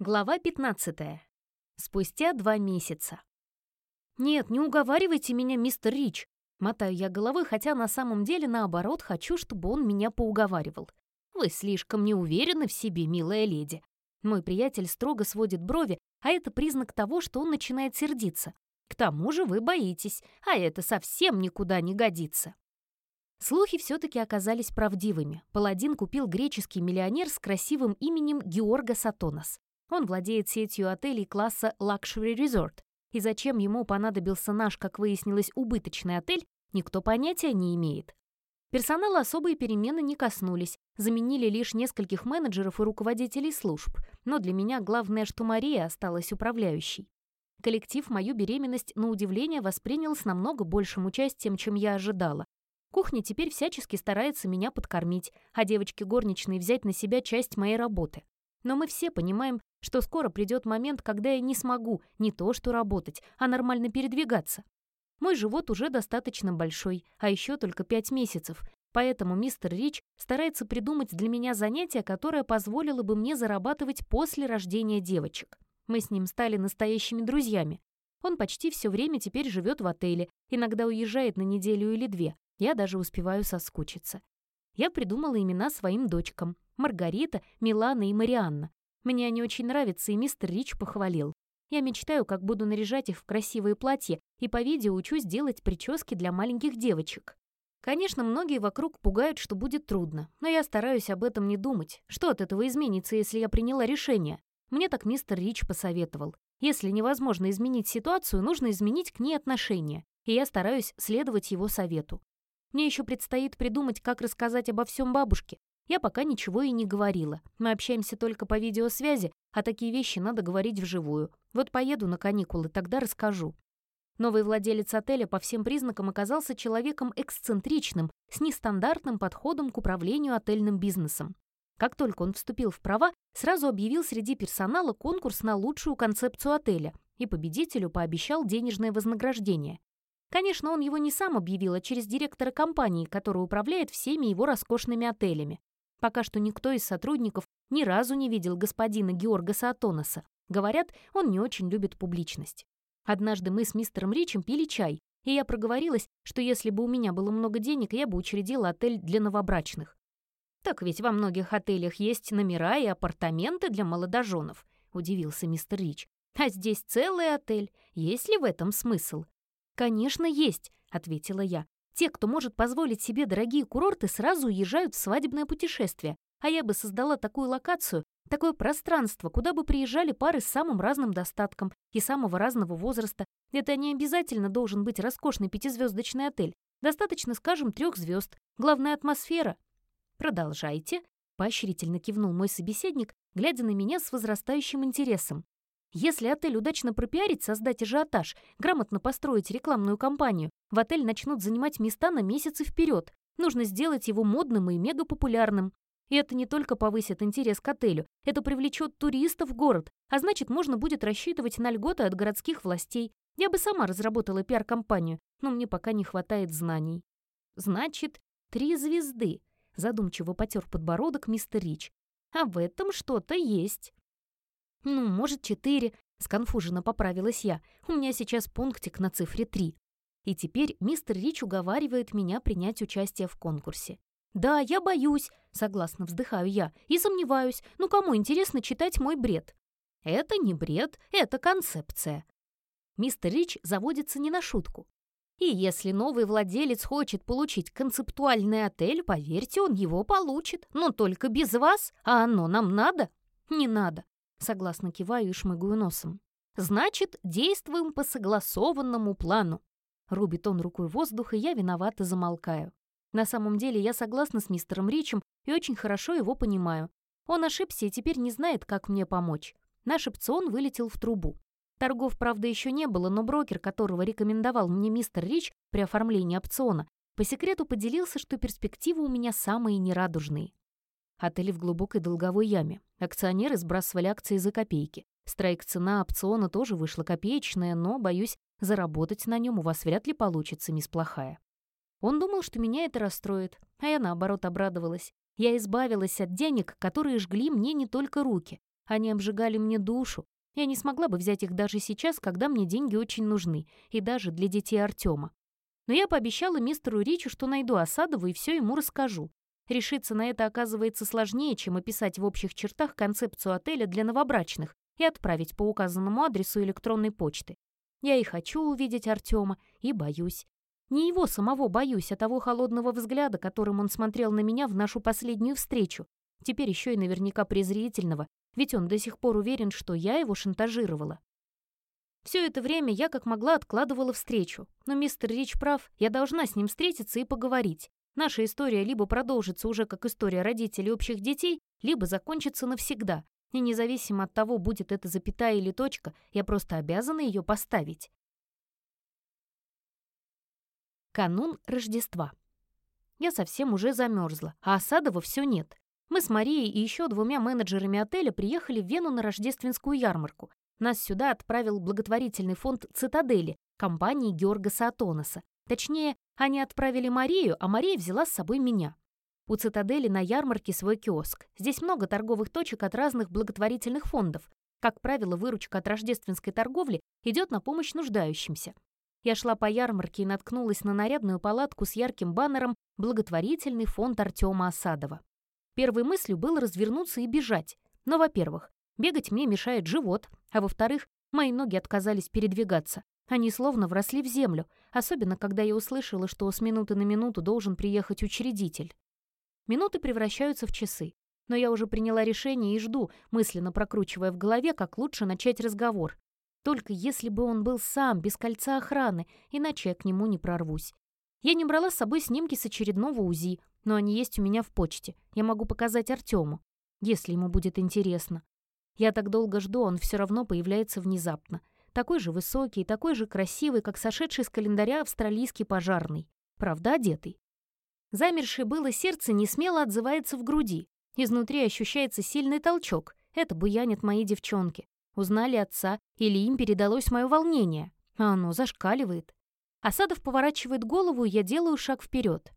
Глава 15. Спустя два месяца. «Нет, не уговаривайте меня, мистер Рич!» Мотаю я головой, хотя на самом деле, наоборот, хочу, чтобы он меня поуговаривал. «Вы слишком не уверены в себе, милая леди». Мой приятель строго сводит брови, а это признак того, что он начинает сердиться. К тому же вы боитесь, а это совсем никуда не годится. Слухи все-таки оказались правдивыми. Паладин купил греческий миллионер с красивым именем Георга Сатонос. Он владеет сетью отелей класса Luxury Resort. И зачем ему понадобился наш, как выяснилось, убыточный отель, никто понятия не имеет. Персонала особые перемены не коснулись, заменили лишь нескольких менеджеров и руководителей служб. Но для меня главное, что Мария осталась управляющей. Коллектив мою беременность, на удивление, воспринял с намного большим участием, чем я ожидала. Кухня теперь всячески старается меня подкормить, а девочки горничные взять на себя часть моей работы. Но мы все понимаем, что скоро придет момент, когда я не смогу не то что работать, а нормально передвигаться. Мой живот уже достаточно большой, а еще только пять месяцев, поэтому мистер Рич старается придумать для меня занятие, которое позволило бы мне зарабатывать после рождения девочек. Мы с ним стали настоящими друзьями. Он почти все время теперь живет в отеле, иногда уезжает на неделю или две, я даже успеваю соскучиться. Я придумала имена своим дочкам. Маргарита, Милана и Марианна. Мне они очень нравятся, и мистер Рич похвалил. Я мечтаю, как буду наряжать их в красивые платья, и по видео учусь делать прически для маленьких девочек. Конечно, многие вокруг пугают, что будет трудно, но я стараюсь об этом не думать. Что от этого изменится, если я приняла решение? Мне так мистер Рич посоветовал. Если невозможно изменить ситуацию, нужно изменить к ней отношение, и я стараюсь следовать его совету. Мне еще предстоит придумать, как рассказать обо всем бабушке. Я пока ничего и не говорила. Мы общаемся только по видеосвязи, а такие вещи надо говорить вживую. Вот поеду на каникулы, тогда расскажу. Новый владелец отеля по всем признакам оказался человеком эксцентричным, с нестандартным подходом к управлению отельным бизнесом. Как только он вступил в права, сразу объявил среди персонала конкурс на лучшую концепцию отеля и победителю пообещал денежное вознаграждение. Конечно, он его не сам объявил, а через директора компании, который управляет всеми его роскошными отелями. Пока что никто из сотрудников ни разу не видел господина Георга Саатоноса. Говорят, он не очень любит публичность. Однажды мы с мистером Ричем пили чай, и я проговорилась, что если бы у меня было много денег, я бы учредила отель для новобрачных. «Так ведь во многих отелях есть номера и апартаменты для молодоженов», — удивился мистер Рич. «А здесь целый отель. Есть ли в этом смысл?» «Конечно, есть», — ответила я. «Те, кто может позволить себе дорогие курорты, сразу уезжают в свадебное путешествие, а я бы создала такую локацию, такое пространство, куда бы приезжали пары с самым разным достатком и самого разного возраста. Это не обязательно должен быть роскошный пятизвездочный отель. Достаточно, скажем, трех звезд. Главная атмосфера. Продолжайте. Поощрительно кивнул мой собеседник, глядя на меня с возрастающим интересом. Если отель удачно пропиарить, создать ажиотаж, грамотно построить рекламную кампанию, в отель начнут занимать места на месяцы вперед. Нужно сделать его модным и мегапопулярным. И это не только повысит интерес к отелю, это привлечет туристов в город, а значит, можно будет рассчитывать на льготы от городских властей. Я бы сама разработала пиар-компанию, но мне пока не хватает знаний. Значит, три звезды, задумчиво потер подбородок мистер Рич. А в этом что-то есть. «Ну, может, четыре», — сконфуженно поправилась я. «У меня сейчас пунктик на цифре три». И теперь мистер Рич уговаривает меня принять участие в конкурсе. «Да, я боюсь», — согласно вздыхаю я, «и сомневаюсь. Ну, кому интересно читать мой бред?» «Это не бред, это концепция». Мистер Рич заводится не на шутку. И если новый владелец хочет получить концептуальный отель, поверьте, он его получит. Но только без вас, а оно нам надо? Не надо. Согласно киваю и шмыгаю носом. «Значит, действуем по согласованному плану». Рубит он рукой воздух, и я виновато замолкаю. На самом деле я согласна с мистером Ричем и очень хорошо его понимаю. Он ошибся и теперь не знает, как мне помочь. Наш опцион вылетел в трубу. Торгов, правда, еще не было, но брокер, которого рекомендовал мне мистер Рич при оформлении опциона, по секрету поделился, что перспективы у меня самые нерадужные. Отель в глубокой долговой яме. Акционеры сбрасывали акции за копейки. Страйк-цена опциона тоже вышла копеечная, но, боюсь, заработать на нем у вас вряд ли получится, мисс плохая. Он думал, что меня это расстроит, а я, наоборот, обрадовалась. Я избавилась от денег, которые жгли мне не только руки. Они обжигали мне душу. Я не смогла бы взять их даже сейчас, когда мне деньги очень нужны, и даже для детей Артема. Но я пообещала мистеру Ричу, что найду Осадову и все ему расскажу. Решиться на это оказывается сложнее, чем описать в общих чертах концепцию отеля для новобрачных и отправить по указанному адресу электронной почты. Я и хочу увидеть Артема, и боюсь. Не его самого боюсь, а того холодного взгляда, которым он смотрел на меня в нашу последнюю встречу. Теперь еще и наверняка презрительного, ведь он до сих пор уверен, что я его шантажировала. Все это время я как могла откладывала встречу, но мистер Рич прав, я должна с ним встретиться и поговорить. Наша история либо продолжится уже как история родителей общих детей, либо закончится навсегда. И независимо от того, будет это запятая или точка, я просто обязана ее поставить. Канун Рождества. Я совсем уже замерзла, а Осадова все нет. Мы с Марией и еще двумя менеджерами отеля приехали в Вену на рождественскую ярмарку. Нас сюда отправил благотворительный фонд «Цитадели» компании Георга Саатонаса. Точнее, они отправили Марию, а Мария взяла с собой меня. У «Цитадели» на ярмарке свой киоск. Здесь много торговых точек от разных благотворительных фондов. Как правило, выручка от рождественской торговли идет на помощь нуждающимся. Я шла по ярмарке и наткнулась на нарядную палатку с ярким баннером «Благотворительный фонд Артема Осадова». Первой мыслью было развернуться и бежать. Но, во-первых, бегать мне мешает живот, а во-вторых, мои ноги отказались передвигаться. Они словно вросли в землю, особенно когда я услышала, что с минуты на минуту должен приехать учредитель. Минуты превращаются в часы, но я уже приняла решение и жду, мысленно прокручивая в голове, как лучше начать разговор. Только если бы он был сам, без кольца охраны, иначе я к нему не прорвусь. Я не брала с собой снимки с очередного УЗИ, но они есть у меня в почте. Я могу показать Артему, если ему будет интересно. Я так долго жду, он все равно появляется внезапно. Такой же высокий, такой же красивый, как сошедший с календаря австралийский пожарный. Правда, одетый. Замершее было сердце не смело отзывается в груди. Изнутри ощущается сильный толчок. Это буянит мои девчонки. Узнали отца, или им передалось мое волнение. А оно зашкаливает. Асадов поворачивает голову, и я делаю шаг вперед.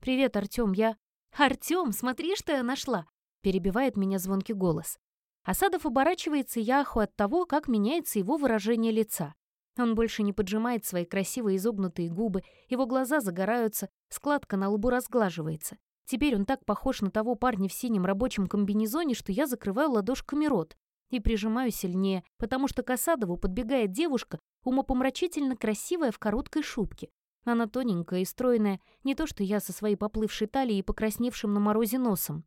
«Привет, Артём, я...» «Артём, смотри, что я нашла!» Перебивает меня звонкий голос. Асадов оборачивается яху от того, как меняется его выражение лица. Он больше не поджимает свои красивые изогнутые губы, его глаза загораются, складка на лбу разглаживается. Теперь он так похож на того парня в синем рабочем комбинезоне, что я закрываю ладошками рот и прижимаю сильнее, потому что к Асадову подбегает девушка, умопомрачительно красивая в короткой шубке. Она тоненькая и стройная, не то что я со своей поплывшей талией и покрасневшим на морозе носом.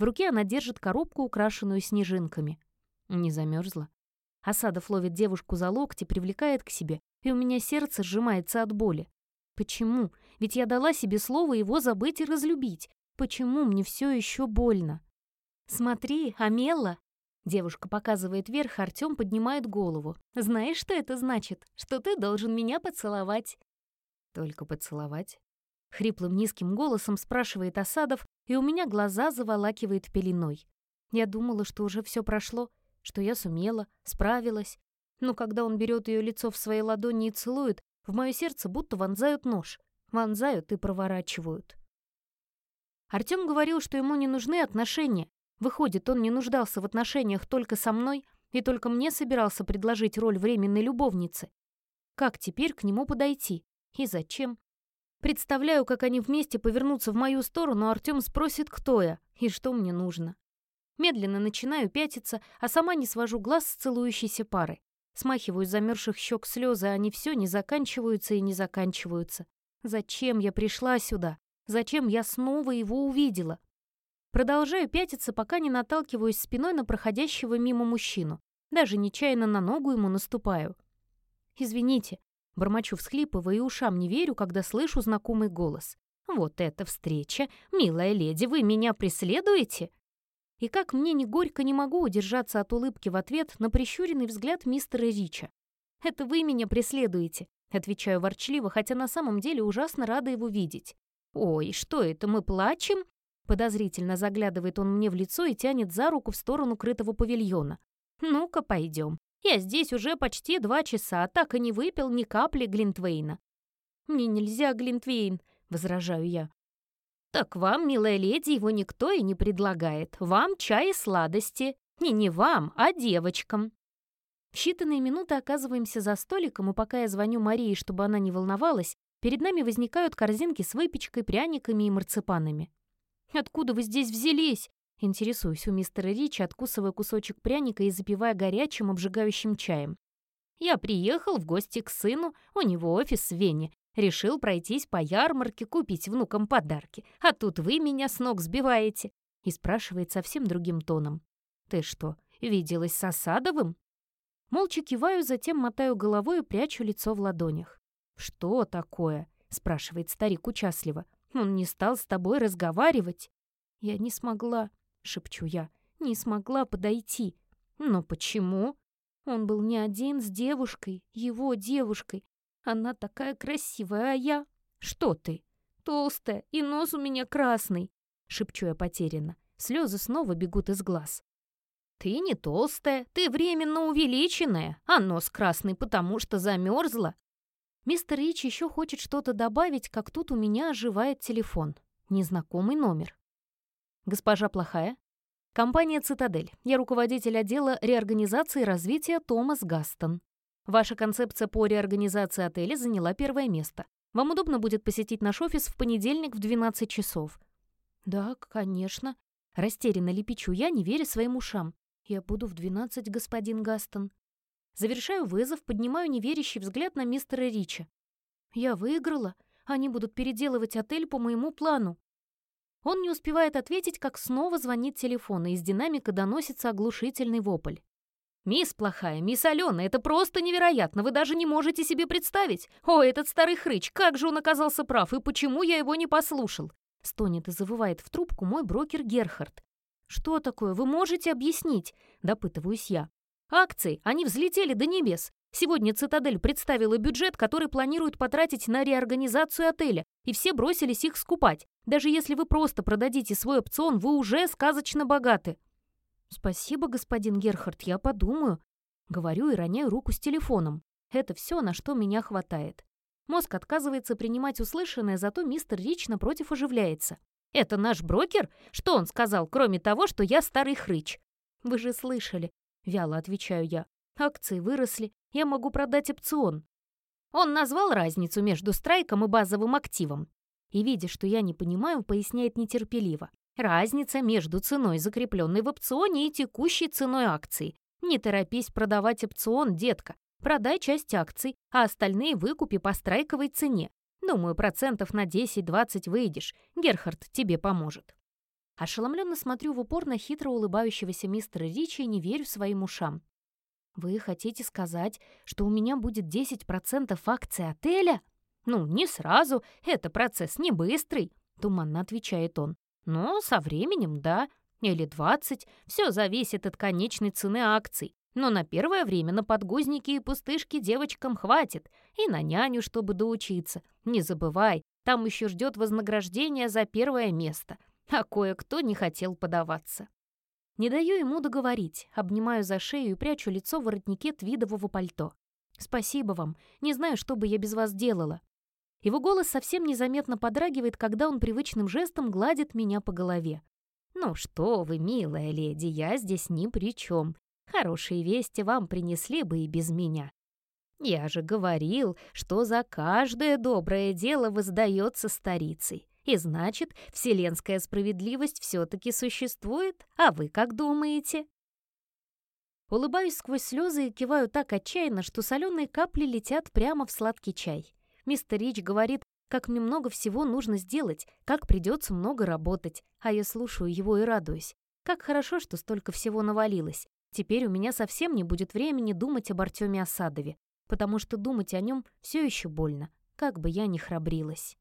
В руке она держит коробку, украшенную снежинками. Не замерзла. Асадов ловит девушку за локти, привлекает к себе, и у меня сердце сжимается от боли. Почему? Ведь я дала себе слово его забыть и разлюбить. Почему мне все еще больно? Смотри, Амела! Девушка показывает вверх, Артем поднимает голову. Знаешь, что это значит? Что ты должен меня поцеловать. «Только поцеловать?» Хриплым низким голосом спрашивает Осадов, и у меня глаза заволакивает пеленой. Я думала, что уже все прошло, что я сумела, справилась. Но когда он берет ее лицо в свои ладони и целует, в мое сердце будто вонзают нож. Вонзают и проворачивают. Артем говорил, что ему не нужны отношения. Выходит, он не нуждался в отношениях только со мной и только мне собирался предложить роль временной любовницы. Как теперь к нему подойти? И зачем? Представляю, как они вместе повернутся в мою сторону, а Артём спросит, кто я и что мне нужно. Медленно начинаю пятиться, а сама не свожу глаз с целующейся пары. Смахиваю с замерзших щек слезы, а они все не заканчиваются и не заканчиваются. Зачем я пришла сюда? Зачем я снова его увидела? Продолжаю пятиться, пока не наталкиваюсь спиной на проходящего мимо мужчину. Даже нечаянно на ногу ему наступаю. «Извините», Бормочу всхлипывая и ушам не верю, когда слышу знакомый голос. «Вот эта встреча! Милая леди, вы меня преследуете?» И как мне ни горько не могу удержаться от улыбки в ответ на прищуренный взгляд мистера Рича. «Это вы меня преследуете», — отвечаю ворчливо, хотя на самом деле ужасно рада его видеть. «Ой, что это, мы плачем?» Подозрительно заглядывает он мне в лицо и тянет за руку в сторону крытого павильона. «Ну-ка, пойдем. Я здесь уже почти два часа, так и не выпил ни капли Глинтвейна». «Мне нельзя Глинтвейн», — возражаю я. «Так вам, милая леди, его никто и не предлагает. Вам чай и сладости. И не вам, а девочкам. В считанные минуты оказываемся за столиком, и пока я звоню Марии, чтобы она не волновалась, перед нами возникают корзинки с выпечкой, пряниками и марципанами. «Откуда вы здесь взялись?» Интересуюсь у мистера Ричи, откусывая кусочек пряника и запивая горячим, обжигающим чаем. «Я приехал в гости к сыну, у него офис в Вене. Решил пройтись по ярмарке, купить внукам подарки. А тут вы меня с ног сбиваете». И спрашивает совсем другим тоном. «Ты что, виделась с Осадовым?» Молча киваю, затем мотаю головой и прячу лицо в ладонях. «Что такое?» — спрашивает старик участливо. «Он не стал с тобой разговаривать?» «Я не смогла», — шепчу я. «Не смогла подойти». «Но почему?» Он был не один с девушкой, его девушкой. Она такая красивая, а я... Что ты? Толстая, и нос у меня красный. Шепчу я потерянно. Слезы снова бегут из глаз. Ты не толстая, ты временно увеличенная, а нос красный, потому что замерзла. Мистер Рич еще хочет что-то добавить, как тут у меня оживает телефон. Незнакомый номер. Госпожа плохая? Компания «Цитадель». Я руководитель отдела реорганизации и развития Томас Гастон. Ваша концепция по реорганизации отеля заняла первое место. Вам удобно будет посетить наш офис в понедельник в 12 часов. Да, конечно. Растерянно лепечу я, не веря своим ушам. «Я буду в двенадцать, господин Гастон». Завершаю вызов, поднимаю неверящий взгляд на мистера Рича. «Я выиграла. Они будут переделывать отель по моему плану». Он не успевает ответить, как снова звонит телефон, и из динамика доносится оглушительный вопль. «Мисс плохая, мисс Алена, это просто невероятно, вы даже не можете себе представить! О, этот старый хрыч, как же он оказался прав, и почему я его не послушал?» Стонет и завывает в трубку мой брокер Герхард. «Что такое? Вы можете объяснить?» – допытываюсь я. «Акции, они взлетели до небес. Сегодня «Цитадель» представила бюджет, который планирует потратить на реорганизацию отеля, и все бросились их скупать. Даже если вы просто продадите свой опцион, вы уже сказочно богаты». «Спасибо, господин Герхард, я подумаю». Говорю и роняю руку с телефоном. Это все, на что меня хватает. Мозг отказывается принимать услышанное, зато мистер Рич напротив оживляется. Это наш брокер? Что он сказал, кроме того, что я старый хрыч? Вы же слышали, вяло отвечаю я. Акции выросли, я могу продать опцион. Он назвал разницу между страйком и базовым активом. И, видя, что я не понимаю, поясняет нетерпеливо. Разница между ценой, закрепленной в опционе, и текущей ценой акции. Не торопись продавать опцион, детка. Продай часть акций, а остальные выкупи по страйковой цене. Думаю, процентов на 10-20 выйдешь. Герхард тебе поможет. Ошеломленно смотрю в упор на хитро улыбающегося мистера Ричи и не верю своим ушам. «Вы хотите сказать, что у меня будет 10% акций отеля?» «Ну, не сразу, это процесс не быстрый», — туманно отвечает он. «Но со временем, да, или 20, все зависит от конечной цены акций. Но на первое время на подгузники и пустышки девочкам хватит, и на няню, чтобы доучиться. Не забывай, там еще ждет вознаграждение за первое место, а кое-кто не хотел подаваться. Не даю ему договорить, обнимаю за шею и прячу лицо в воротнике твидового пальто. «Спасибо вам, не знаю, что бы я без вас делала». Его голос совсем незаметно подрагивает, когда он привычным жестом гладит меня по голове. «Ну что вы, милая леди, я здесь ни при чем. Хорошие вести вам принесли бы и без меня. Я же говорил, что за каждое доброе дело воздается старицей. И значит, вселенская справедливость все-таки существует, а вы как думаете?» Улыбаюсь сквозь слезы и киваю так отчаянно, что соленые капли летят прямо в сладкий чай. Мистер Рич говорит, как мне много всего нужно сделать, как придется много работать, а я слушаю его и радуюсь. Как хорошо, что столько всего навалилось. Теперь у меня совсем не будет времени думать об Артеме Осадове, потому что думать о нем все еще больно, как бы я ни храбрилась.